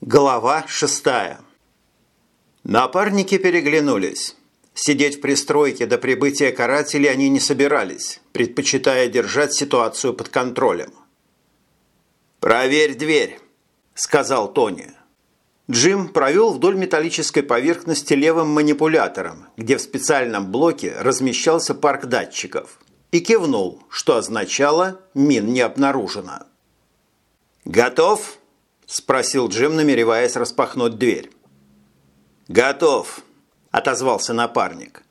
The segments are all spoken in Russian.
Глава шестая. Напарники переглянулись. Сидеть в пристройке до прибытия карателей они не собирались, предпочитая держать ситуацию под контролем. «Проверь дверь», – сказал Тони. Джим провел вдоль металлической поверхности левым манипулятором, где в специальном блоке размещался парк датчиков, и кивнул, что означало «мин не обнаружено». «Готов?» – спросил Джим, намереваясь распахнуть дверь. «Готов», – отозвался напарник.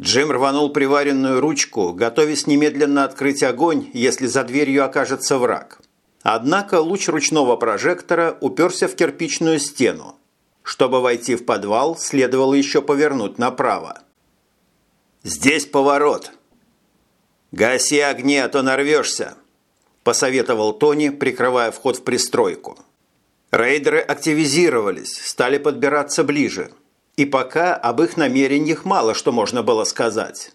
Джим рванул приваренную ручку, готовясь немедленно открыть огонь, если за дверью окажется враг. Однако луч ручного прожектора уперся в кирпичную стену. Чтобы войти в подвал, следовало еще повернуть направо. «Здесь поворот!» «Гаси огни, а то нарвешься!» – посоветовал Тони, прикрывая вход в пристройку. Рейдеры активизировались, стали подбираться ближе. И пока об их намерениях мало что можно было сказать.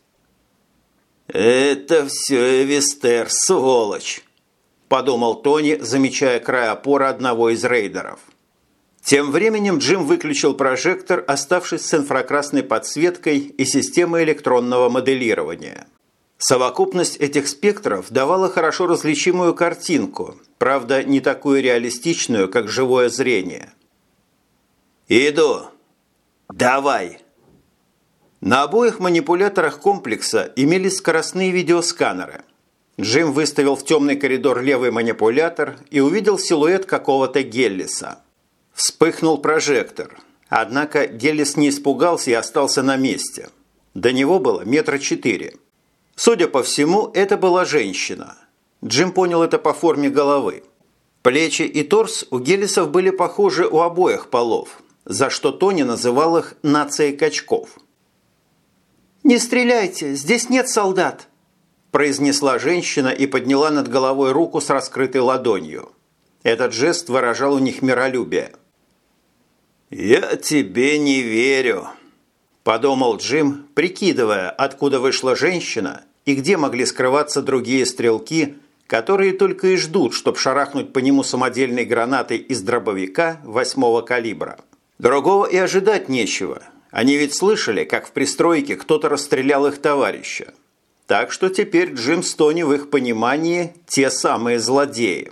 «Это все Эвестер, сволочь!» подумал Тони, замечая край опоры одного из рейдеров. Тем временем Джим выключил прожектор, оставшись с инфракрасной подсветкой и системой электронного моделирования. Совокупность этих спектров давала хорошо различимую картинку, правда, не такую реалистичную, как живое зрение. «Иду! Давай!» На обоих манипуляторах комплекса имелись скоростные видеосканеры – Джим выставил в темный коридор левый манипулятор и увидел силуэт какого-то Геллиса. Вспыхнул прожектор. Однако Геллис не испугался и остался на месте. До него было метра четыре. Судя по всему, это была женщина. Джим понял это по форме головы. Плечи и торс у Геллисов были похожи у обоих полов, за что Тони называл их «нацией качков». «Не стреляйте, здесь нет солдат!» произнесла женщина и подняла над головой руку с раскрытой ладонью. Этот жест выражал у них миролюбие. «Я тебе не верю», – подумал Джим, прикидывая, откуда вышла женщина и где могли скрываться другие стрелки, которые только и ждут, чтобы шарахнуть по нему самодельной гранатой из дробовика восьмого калибра. Другого и ожидать нечего. Они ведь слышали, как в пристройке кто-то расстрелял их товарища. Так что теперь Джим Стони в их понимании те самые злодеи.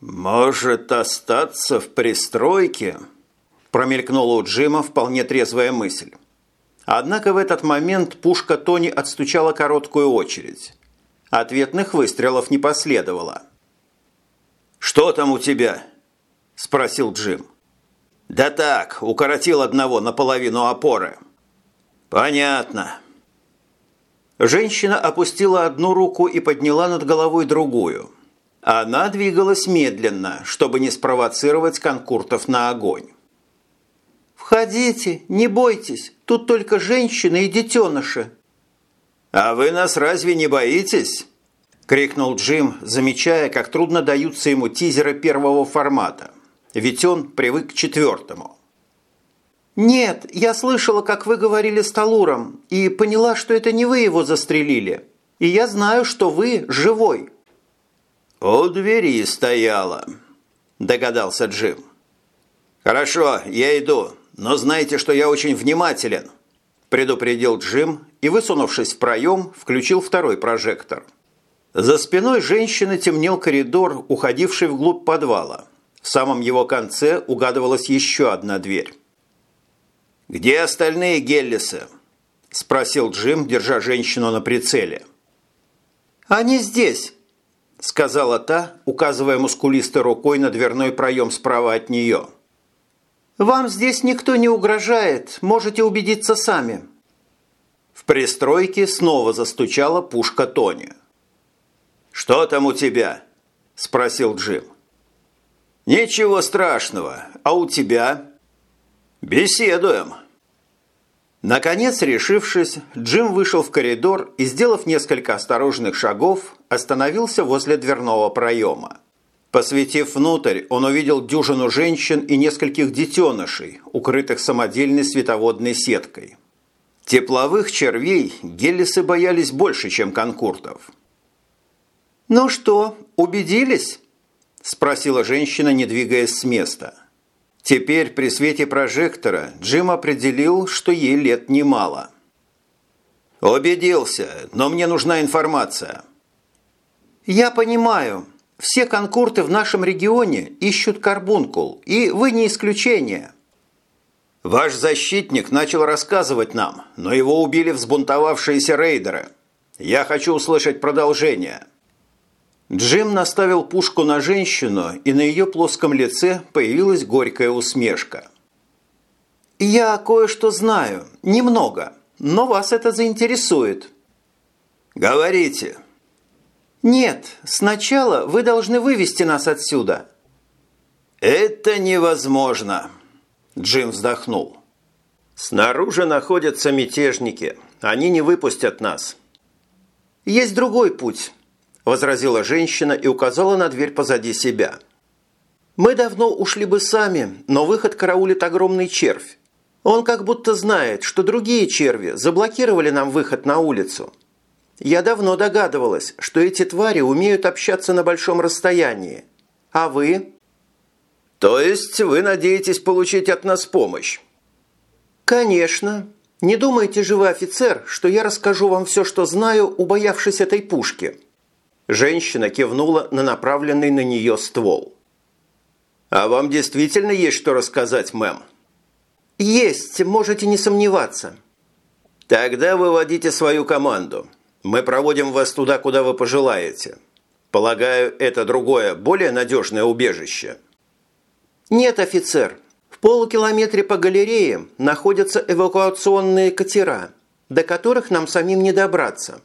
«Может остаться в пристройке?» промелькнула у Джима вполне трезвая мысль. Однако в этот момент пушка Тони отстучала короткую очередь. Ответных выстрелов не последовало. «Что там у тебя?» – спросил Джим. «Да так, укоротил одного наполовину опоры». «Понятно. Женщина опустила одну руку и подняла над головой другую. Она двигалась медленно, чтобы не спровоцировать конкуртов на огонь. «Входите, не бойтесь, тут только женщины и детеныши». «А вы нас разве не боитесь?» – крикнул Джим, замечая, как трудно даются ему тизеры первого формата. Ведь он привык к четвертому. «Нет, я слышала, как вы говорили с Талуром, и поняла, что это не вы его застрелили. И я знаю, что вы живой». «У двери стояла», – догадался Джим. «Хорошо, я иду, но знайте, что я очень внимателен», – предупредил Джим и, высунувшись в проем, включил второй прожектор. За спиной женщины темнел коридор, уходивший вглубь подвала. В самом его конце угадывалась еще одна дверь. «Где остальные Геллисы?» – спросил Джим, держа женщину на прицеле. «Они здесь», – сказала та, указывая мускулистой рукой на дверной проем справа от нее. «Вам здесь никто не угрожает, можете убедиться сами». В пристройке снова застучала пушка Тони. «Что там у тебя?» – спросил Джим. «Ничего страшного. А у тебя?» «Беседуем». Наконец, решившись, Джим вышел в коридор и, сделав несколько осторожных шагов, остановился возле дверного проема. Посветив внутрь, он увидел дюжину женщин и нескольких детенышей, укрытых самодельной световодной сеткой. Тепловых червей гелисы боялись больше, чем конкуртов. «Ну что, убедились?» –– спросила женщина, не двигаясь с места. Теперь при свете прожектора Джим определил, что ей лет немало. «Убедился, но мне нужна информация». «Я понимаю. Все конкурты в нашем регионе ищут карбункул, и вы не исключение». «Ваш защитник начал рассказывать нам, но его убили взбунтовавшиеся рейдеры. Я хочу услышать продолжение». Джим наставил пушку на женщину, и на ее плоском лице появилась горькая усмешка. «Я кое-что знаю. Немного. Но вас это заинтересует». «Говорите». «Нет. Сначала вы должны вывести нас отсюда». «Это невозможно», – Джим вздохнул. «Снаружи находятся мятежники. Они не выпустят нас». «Есть другой путь». – возразила женщина и указала на дверь позади себя. «Мы давно ушли бы сами, но выход караулит огромный червь. Он как будто знает, что другие черви заблокировали нам выход на улицу. Я давно догадывалась, что эти твари умеют общаться на большом расстоянии. А вы?» «То есть вы надеетесь получить от нас помощь?» «Конечно. Не думайте же вы, офицер, что я расскажу вам все, что знаю, убоявшись этой пушки». Женщина кивнула на направленный на нее ствол. «А вам действительно есть что рассказать, мэм?» «Есть, можете не сомневаться». «Тогда выводите свою команду. Мы проводим вас туда, куда вы пожелаете. Полагаю, это другое, более надежное убежище?» «Нет, офицер. В полукилометре по галерее находятся эвакуационные катера, до которых нам самим не добраться».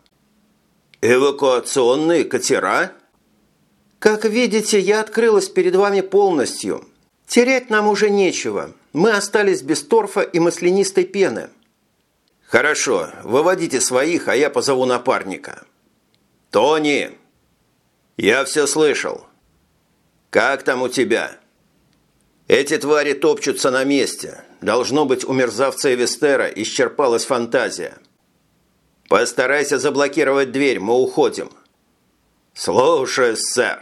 «Эвакуационные катера?» «Как видите, я открылась перед вами полностью. Терять нам уже нечего. Мы остались без торфа и маслянистой пены». «Хорошо, выводите своих, а я позову напарника». «Тони!» «Я все слышал. Как там у тебя?» «Эти твари топчутся на месте. Должно быть, у мерзавца Эвестера исчерпалась фантазия». «Постарайся заблокировать дверь, мы уходим». «Слушаюсь, сэр».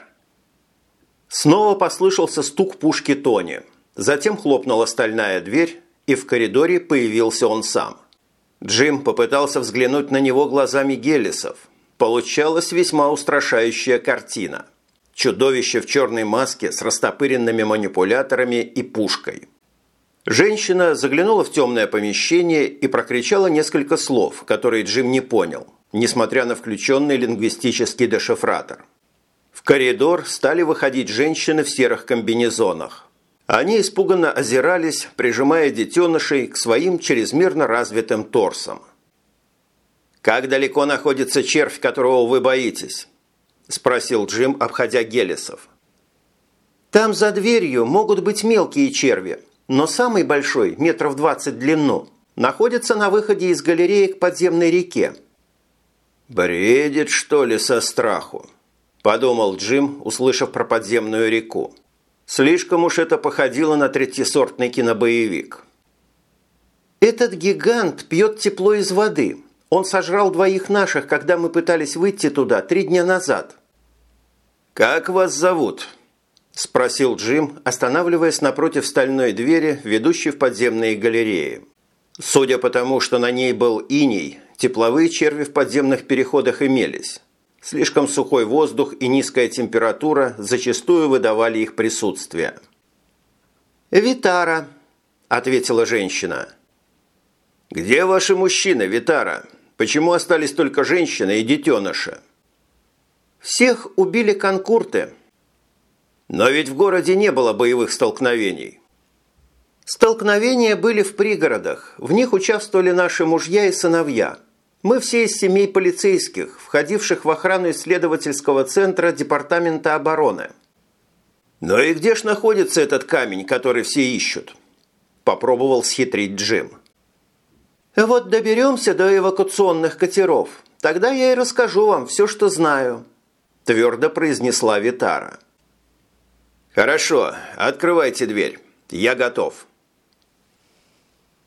Снова послышался стук пушки Тони. Затем хлопнула стальная дверь, и в коридоре появился он сам. Джим попытался взглянуть на него глазами Гелисов. Получалась весьма устрашающая картина. Чудовище в черной маске с растопыренными манипуляторами и пушкой – Женщина заглянула в темное помещение и прокричала несколько слов, которые Джим не понял, несмотря на включенный лингвистический дешифратор. В коридор стали выходить женщины в серых комбинезонах. Они испуганно озирались, прижимая детенышей к своим чрезмерно развитым торсам. «Как далеко находится червь, которого вы боитесь?» – спросил Джим, обходя Гелесов. «Там за дверью могут быть мелкие черви», но самый большой, метров 20 в длину, находится на выходе из галереи к подземной реке. «Бредит, что ли, со страху?» – подумал Джим, услышав про подземную реку. Слишком уж это походило на третьесортный кинобоевик. «Этот гигант пьет тепло из воды. Он сожрал двоих наших, когда мы пытались выйти туда три дня назад». «Как вас зовут?» – спросил Джим, останавливаясь напротив стальной двери, ведущей в подземные галереи. Судя по тому, что на ней был иней, тепловые черви в подземных переходах имелись. Слишком сухой воздух и низкая температура зачастую выдавали их присутствие. «Витара», – ответила женщина. «Где ваши мужчины, Витара? Почему остались только женщины и детеныши?» «Всех убили конкурты», но ведь в городе не было боевых столкновений. Столкновения были в пригородах. В них участвовали наши мужья и сыновья. Мы все из семей полицейских, входивших в охрану исследовательского центра Департамента обороны. «Но и где ж находится этот камень, который все ищут?» Попробовал схитрить Джим. «Вот доберемся до эвакуационных катеров. Тогда я и расскажу вам все, что знаю», твердо произнесла Витара. «Хорошо, открывайте дверь. Я готов».